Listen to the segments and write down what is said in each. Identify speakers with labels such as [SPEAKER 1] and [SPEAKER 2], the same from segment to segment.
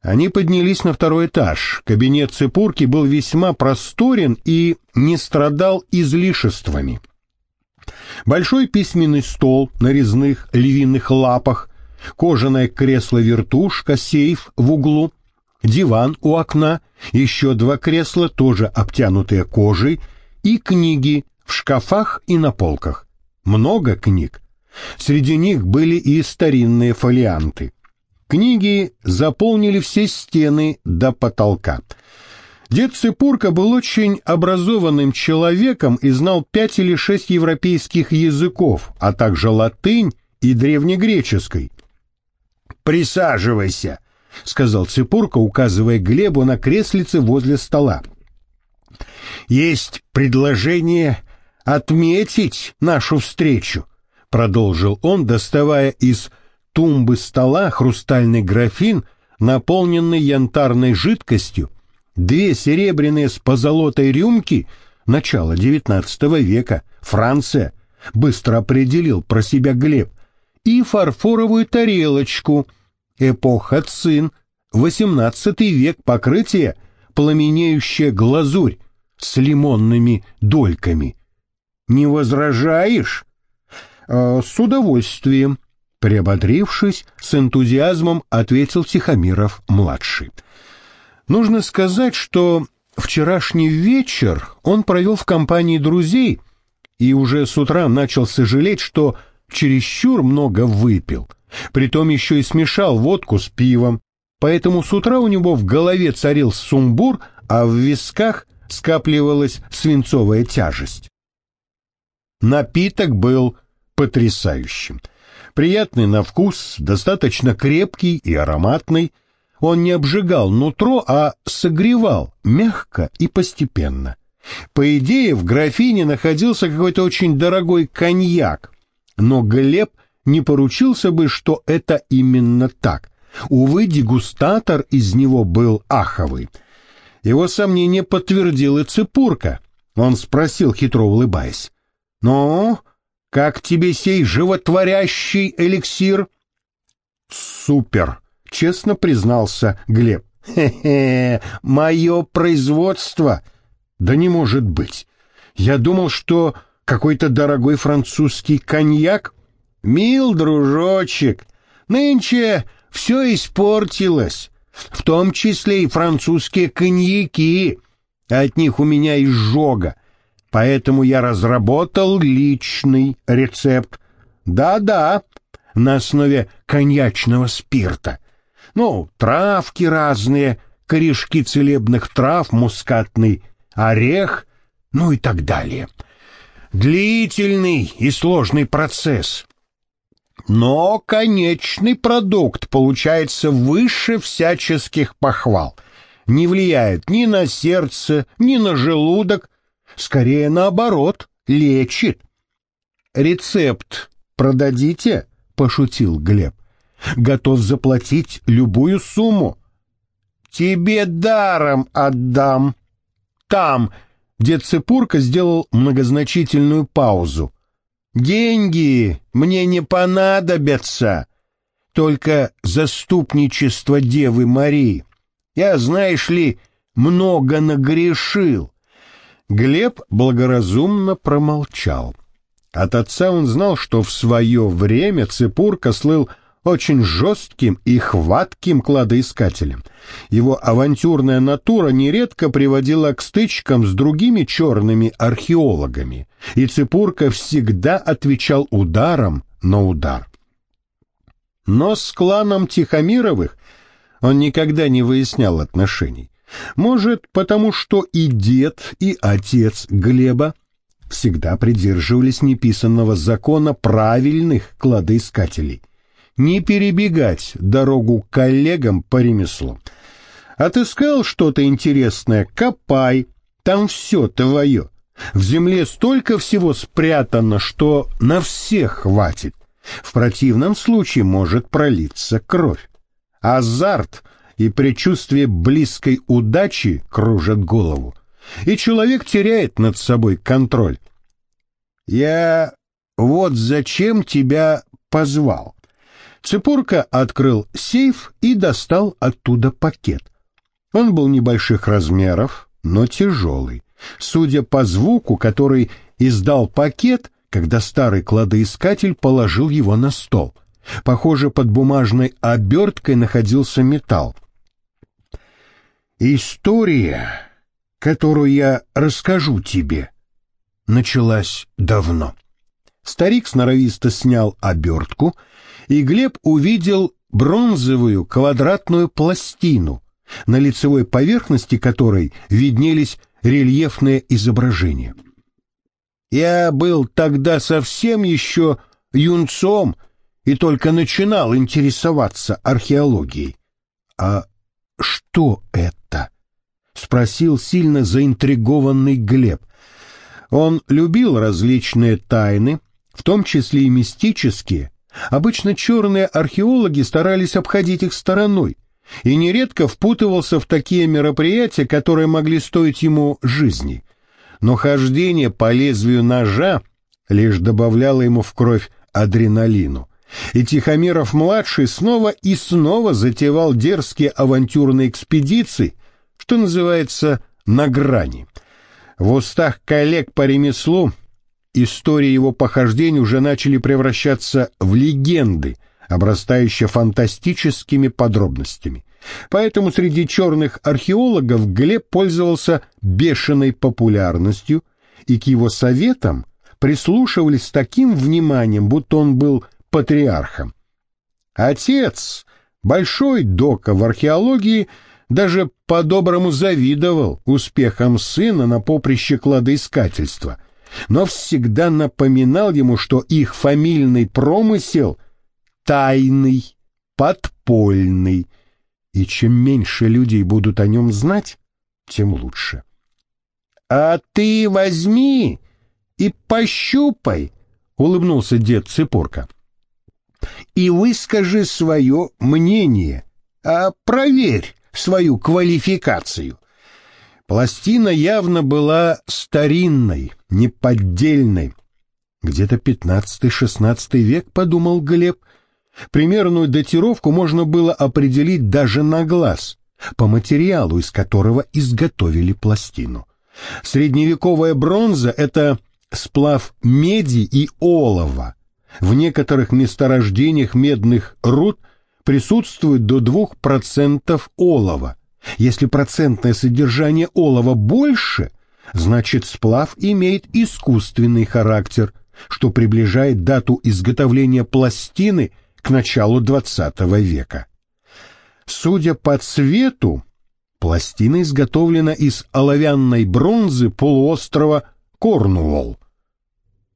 [SPEAKER 1] Они поднялись на второй этаж. Кабинет Цепурки был весьма просторен и не страдал излишествами. Большой письменный стол на резных львиных лапах, кожаное кресло-вертушка, сейф в углу, диван у окна, еще два кресла, тоже обтянутые кожей, и книги в шкафах и на полках. Много книг. Среди них были и старинные фолианты. Книги заполнили все стены до потолка. Дед Цепурка был очень образованным человеком и знал пять или шесть европейских языков, а также латынь и древнегреческий. «Присаживайся», — сказал Цепурка, указывая Глебу на креслице возле стола. «Есть предложение отметить нашу встречу», — продолжил он, доставая из тумбы стола хрустальный графин, наполненный янтарной жидкостью, две серебряные с позолотой рюмки начала XIX века, Франция, быстро определил про себя Глеб, и фарфоровую тарелочку, эпоха Цин, XVIII век покрытие, пламенеющая глазурь с лимонными дольками. Не возражаешь? «Э, с удовольствием, Приободрившись, с энтузиазмом ответил Тихомиров-младший. Нужно сказать, что вчерашний вечер он провел в компании друзей и уже с утра начал сожалеть, что чересчур много выпил. Притом еще и смешал водку с пивом. Поэтому с утра у него в голове царил сумбур, а в висках скапливалась свинцовая тяжесть. Напиток был потрясающим — приятный на вкус, достаточно крепкий и ароматный. Он не обжигал нутро, а согревал мягко и постепенно. По идее, в графине находился какой-то очень дорогой коньяк, но Глеб не поручился бы, что это именно так. Увы, дегустатор из него был аховый. Его сомнение подтвердил и Цепурка. Он спросил, хитро улыбаясь. «Ну, как тебе сей животворящий эликсир? Супер, честно признался Глеб. Хе-хе, мое производство. Да не может быть. Я думал, что какой-то дорогой французский коньяк. Мил, дружочек, нынче все испортилось, в том числе и французские коньяки. От них у меня изжога. Поэтому я разработал личный рецепт. Да-да, на основе коньячного спирта. Ну, травки разные, корешки целебных трав, мускатный орех, ну и так далее. Длительный и сложный процесс. Но конечный продукт получается выше всяческих похвал. Не влияет ни на сердце, ни на желудок, скорее наоборот, лечит. Рецепт продадите? пошутил Глеб. Готов заплатить любую сумму. Тебе даром отдам. Там дед Цепурка сделал многозначительную паузу. Деньги мне не понадобятся, только заступничество Девы Марии. Я, знаешь ли, много нагрешил. Глеб благоразумно промолчал. От отца он знал, что в свое время Цепурка слыл очень жестким и хватким кладоискателем. Его авантюрная натура нередко приводила к стычкам с другими черными археологами, и Цепурка всегда отвечал ударом на удар. Но с кланом Тихомировых он никогда не выяснял отношений. Может, потому что и дед, и отец Глеба всегда придерживались неписанного закона правильных кладоискателей. Не перебегать дорогу коллегам по ремеслу. Отыскал что-то интересное, копай, там все твое. В земле столько всего спрятано, что на всех хватит. В противном случае может пролиться кровь. Азарт и предчувствие близкой удачи кружат голову, и человек теряет над собой контроль. Я вот зачем тебя позвал. Цепурка открыл сейф и достал оттуда пакет. Он был небольших размеров, но тяжелый. Судя по звуку, который издал пакет, когда старый кладоискатель положил его на стол. Похоже, под бумажной оберткой находился металл. История, которую я расскажу тебе, началась давно. Старик сноровисто снял обертку, и Глеб увидел бронзовую квадратную пластину, на лицевой поверхности которой виднелись рельефные изображения. Я был тогда совсем еще юнцом и только начинал интересоваться археологией. А что это? спросил сильно заинтригованный Глеб. Он любил различные тайны, в том числе и мистические. Обычно черные археологи старались обходить их стороной и нередко впутывался в такие мероприятия, которые могли стоить ему жизни. Но хождение по лезвию ножа лишь добавляло ему в кровь адреналину. И Тихомиров-младший снова и снова затевал дерзкие авантюрные экспедиции, что называется, на грани. В устах коллег по ремеслу истории его похождений уже начали превращаться в легенды, обрастающие фантастическими подробностями. Поэтому среди черных археологов Глеб пользовался бешеной популярностью, и к его советам прислушивались с таким вниманием, будто он был патриархом. Отец, большой дока в археологии, даже по-доброму завидовал успехам сына на поприще кладоискательства, но всегда напоминал ему, что их фамильный промысел тайный, подпольный, и чем меньше людей будут о нем знать, тем лучше. — А ты возьми и пощупай, — улыбнулся дед Цепорка. — И выскажи свое мнение, а проверь свою квалификацию. Пластина явно была старинной, неподдельной. Где-то пятнадцатый-шестнадцатый век, подумал Глеб. Примерную датировку можно было определить даже на глаз, по материалу, из которого изготовили пластину. Средневековая бронза — это сплав меди и олова. В некоторых месторождениях медных руд присутствует до 2% олова. Если процентное содержание олова больше, значит сплав имеет искусственный характер, что приближает дату изготовления пластины к началу XX века. Судя по цвету, пластина изготовлена из оловянной бронзы полуострова Корнуолл.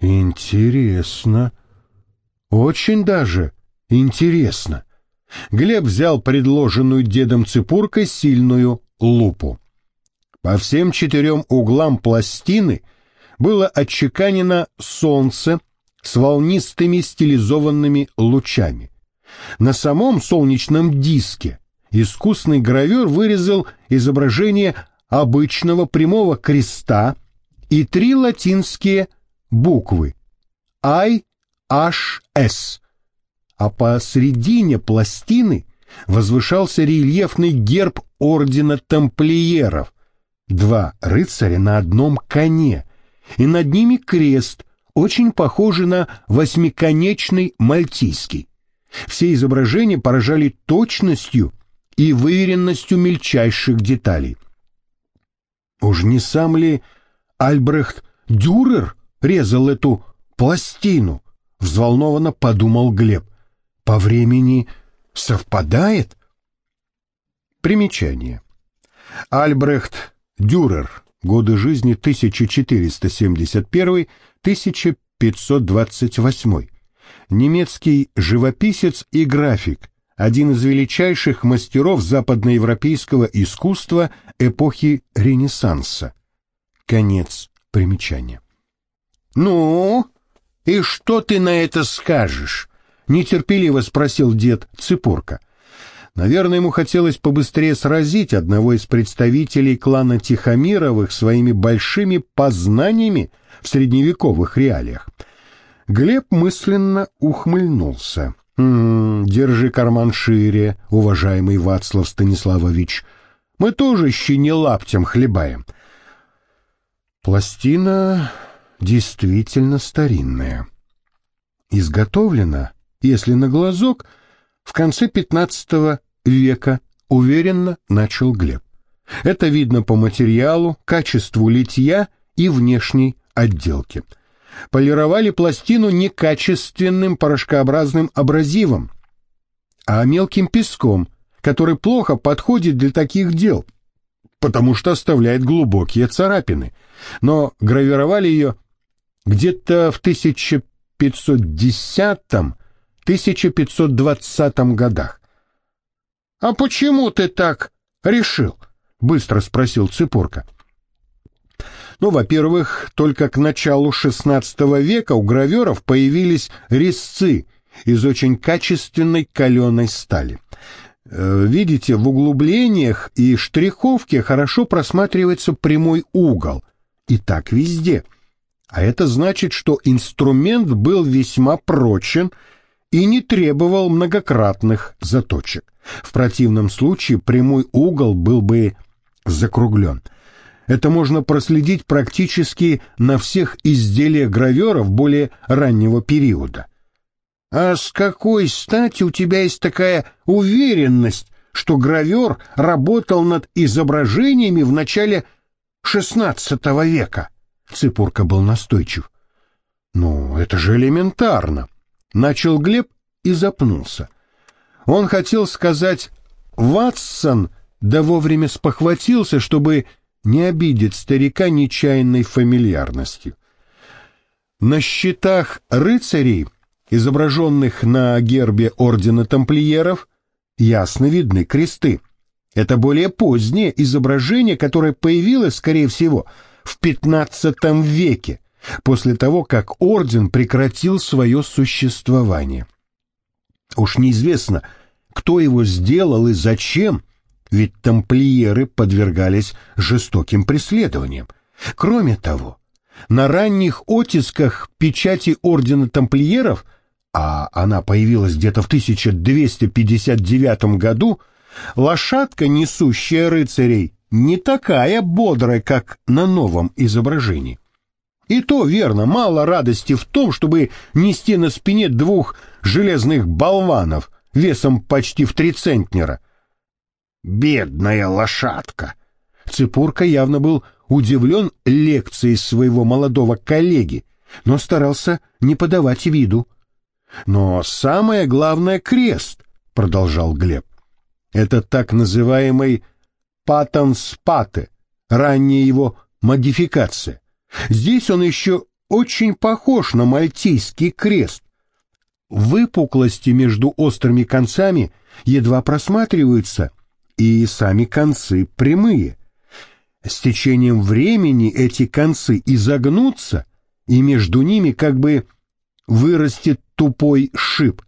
[SPEAKER 1] Интересно. Очень даже интересно. Глеб взял предложенную дедом цепуркой сильную лупу. По всем четырем углам пластины было отчеканено солнце с волнистыми стилизованными лучами. На самом солнечном диске искусный гравер вырезал изображение обычного прямого креста и три латинские буквы I, H, S а посредине пластины возвышался рельефный герб ордена тамплиеров, два рыцаря на одном коне, и над ними крест, очень похожий на восьмиконечный мальтийский. Все изображения поражали точностью и выверенностью мельчайших деталей. Уж не сам ли Альбрехт Дюрер резал эту пластину? Взволнованно подумал Глеб по времени совпадает? Примечание. Альбрехт Дюрер. Годы жизни 1471-1528. Немецкий живописец и график, один из величайших мастеров западноевропейского искусства эпохи Ренессанса. Конец примечания. «Ну, и что ты на это скажешь?» нетерпеливо спросил дед Цыпорка. Наверное, ему хотелось побыстрее сразить одного из представителей клана Тихомировых своими большими познаниями в средневековых реалиях. Глеб мысленно ухмыльнулся. М -м, держи карман шире, уважаемый Вацлав Станиславович. Мы тоже щи хлебаем. Пластина действительно старинная. Изготовлена, если на глазок, в конце XV века, уверенно начал Глеб. Это видно по материалу, качеству литья и внешней отделке. Полировали пластину некачественным порошкообразным абразивом, а мелким песком, который плохо подходит для таких дел, потому что оставляет глубокие царапины. Но гравировали ее где-то в 1510-1520 годах. «А почему ты так решил?» — быстро спросил Цыпорка. Ну, во-первых, только к началу XVI века у граверов появились резцы из очень качественной каленой стали. Э, видите, в углублениях и штриховке хорошо просматривается прямой угол. И так везде. А это значит, что инструмент был весьма прочен и не требовал многократных заточек. В противном случае прямой угол был бы закруглен. Это можно проследить практически на всех изделиях граверов более раннего периода. А с какой стати у тебя есть такая уверенность, что гравер работал над изображениями в начале XVI века? Цыпурка был настойчив. Ну, это же элементарно. Начал Глеб и запнулся. Он хотел сказать «Ватсон», да вовремя спохватился, чтобы не обидеть старика нечаянной фамильярностью. На щитах рыцарей, изображенных на гербе ордена тамплиеров, ясно видны кресты. Это более позднее изображение, которое появилось, скорее всего, в XV веке, после того, как орден прекратил свое существование. Уж неизвестно, кто его сделал и зачем, ведь тамплиеры подвергались жестоким преследованиям. Кроме того, на ранних оттисках печати ордена тамплиеров, а она появилась где-то в 1259 году, лошадка, несущая рыцарей, не такая бодрая, как на новом изображении. И то верно, мало радости в том, чтобы нести на спине двух железных болванов весом почти в три центнера – Бедная лошадка! Цепурка явно был удивлен лекцией своего молодого коллеги, но старался не подавать виду. Но самое главное — крест, — продолжал Глеб. Это так называемый патанспате, ранняя его модификация. Здесь он еще очень похож на мальтийский крест. Выпуклости между острыми концами едва просматриваются, и сами концы прямые. С течением времени эти концы изогнутся, и между ними как бы вырастет тупой шип.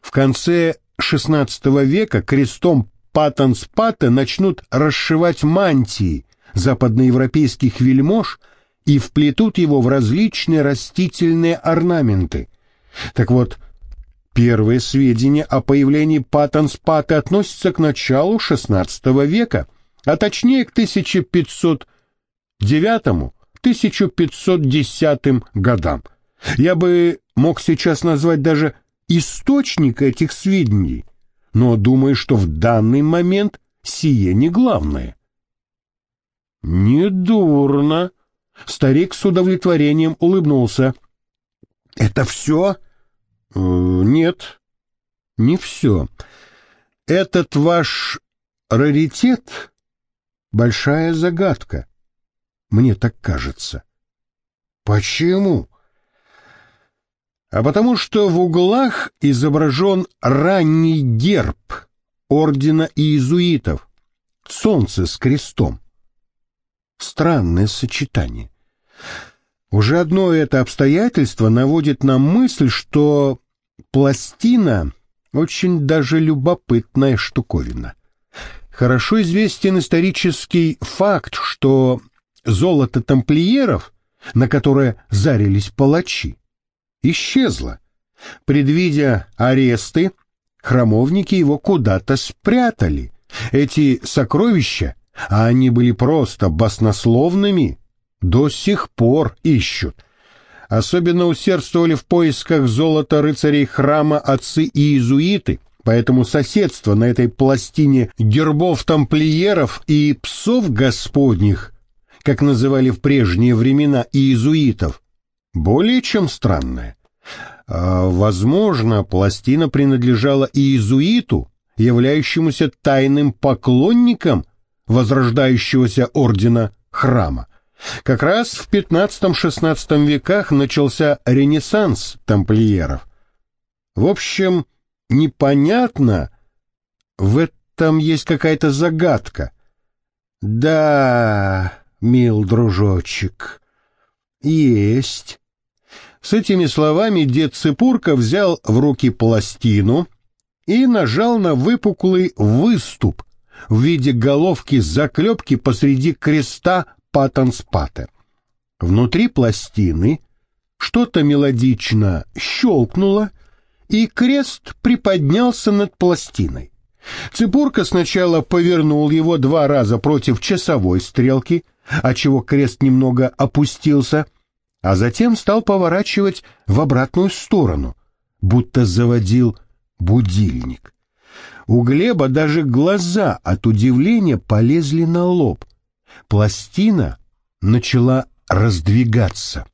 [SPEAKER 1] В конце XVI века крестом Паттенспата начнут расшивать мантии западноевропейских вельмож и вплетут его в различные растительные орнаменты. Так вот, Первые сведения о появлении Паттенспата относятся к началу XVI века, а точнее к 1509-1510 годам. Я бы мог сейчас назвать даже источник этих сведений, но думаю, что в данный момент сие не главное. «Недурно!» Старик с удовлетворением улыбнулся. «Это все?» Э, нет, не все. Этот ваш раритет — большая загадка. Мне так кажется. Почему? А потому что в углах изображен ранний герб ордена иезуитов, солнце с крестом. Странное сочетание. Уже одно это обстоятельство наводит на мысль, что пластина — очень даже любопытная штуковина. Хорошо известен исторический факт, что золото тамплиеров, на которое зарились палачи, исчезло. Предвидя аресты, храмовники его куда-то спрятали. Эти сокровища, а они были просто баснословными, до сих пор ищут. Особенно усердствовали в поисках золота рыцарей храма отцы и иезуиты, поэтому соседство на этой пластине гербов тамплиеров и псов господних, как называли в прежние времена иезуитов, более чем странное. А, возможно, пластина принадлежала иезуиту, являющемуся тайным поклонником возрождающегося ордена храма. Как раз в XV-XVI веках начался ренессанс тамплиеров. В общем, непонятно, в этом есть какая-то загадка. Да, мил дружочек, есть. С этими словами дед Цепурка взял в руки пластину и нажал на выпуклый выступ в виде головки заклепки посреди креста патанспата. Внутри пластины что-то мелодично щелкнуло, и крест приподнялся над пластиной. Цепурка сначала повернул его два раза против часовой стрелки, отчего крест немного опустился, а затем стал поворачивать в обратную сторону, будто заводил будильник. У Глеба даже глаза от удивления полезли на лоб. Пластина начала раздвигаться.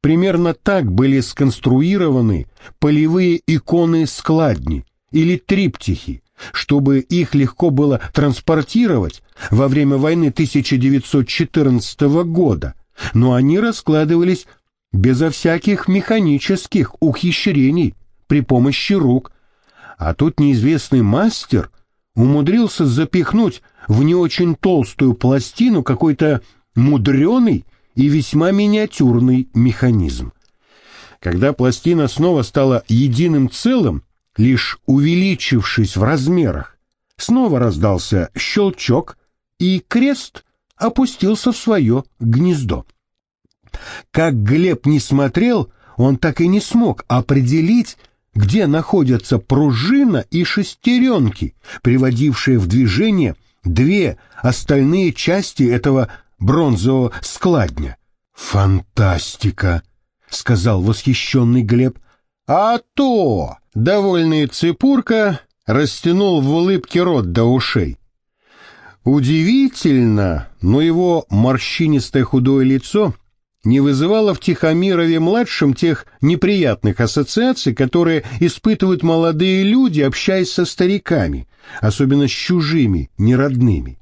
[SPEAKER 1] Примерно так были сконструированы полевые иконы-складни или триптихи, чтобы их легко было транспортировать во время войны 1914 года, но они раскладывались безо всяких механических ухищрений при помощи рук, а тут неизвестный мастер умудрился запихнуть в не очень толстую пластину какой-то мудреный и весьма миниатюрный механизм. Когда пластина снова стала единым целым, лишь увеличившись в размерах, снова раздался щелчок, и крест опустился в свое гнездо. Как Глеб не смотрел, он так и не смог определить, где находятся пружина и шестеренки, приводившие в движение две остальные части этого бронзового складня. «Фантастика!» — сказал восхищенный Глеб. «А то!» — довольный Цепурка растянул в улыбке рот до ушей. Удивительно, но его морщинистое худое лицо не вызывало в Тихомирове-младшем тех неприятных ассоциаций, которые испытывают молодые люди, общаясь со стариками, особенно с чужими, неродными.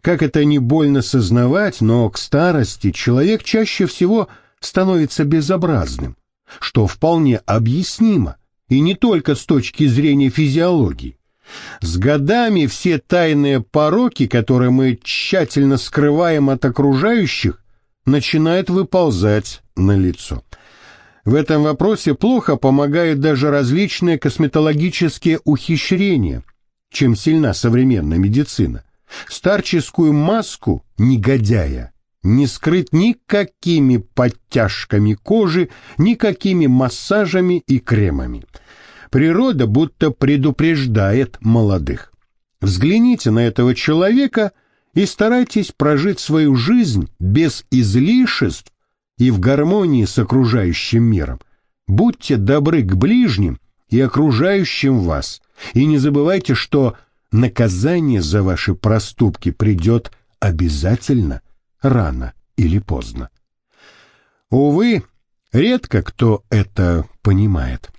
[SPEAKER 1] Как это не больно сознавать, но к старости человек чаще всего становится безобразным, что вполне объяснимо, и не только с точки зрения физиологии. С годами все тайные пороки, которые мы тщательно скрываем от окружающих, начинают выползать на лицо. В этом вопросе плохо помогают даже различные косметологические ухищрения, чем сильна современная медицина. Старческую маску негодяя не скрыть никакими подтяжками кожи, никакими массажами и кремами. Природа будто предупреждает молодых. Взгляните на этого человека и старайтесь прожить свою жизнь без излишеств и в гармонии с окружающим миром. Будьте добры к ближним и окружающим вас, и не забывайте, что наказание за ваши проступки придет обязательно, рано или поздно. Увы, редко кто это понимает.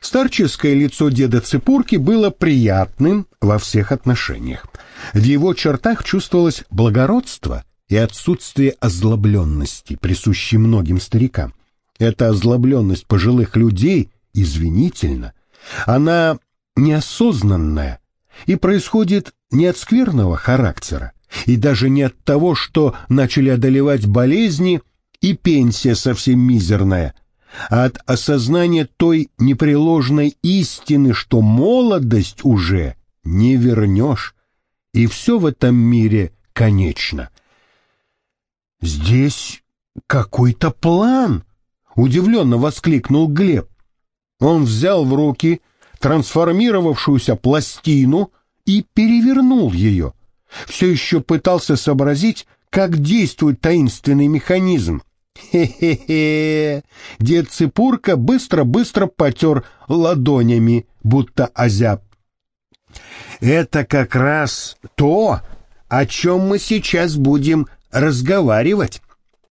[SPEAKER 1] Старческое лицо деда Цепурки было приятным во всех отношениях. В его чертах чувствовалось благородство и отсутствие озлобленности, присущей многим старикам. Эта озлобленность пожилых людей извинительна. Она неосознанная и происходит не от скверного характера, и даже не от того, что начали одолевать болезни и пенсия совсем мизерная, а от осознания той непреложной истины, что молодость уже не вернешь, и все в этом мире конечно. «Здесь какой-то план», — удивленно воскликнул Глеб. Он взял в руки трансформировавшуюся пластину и перевернул ее. Все еще пытался сообразить, как действует таинственный механизм. Хе-хе-хе! Дед Цепурка быстро-быстро потер ладонями, будто озяб. Это как раз то, о чем мы сейчас будем разговаривать.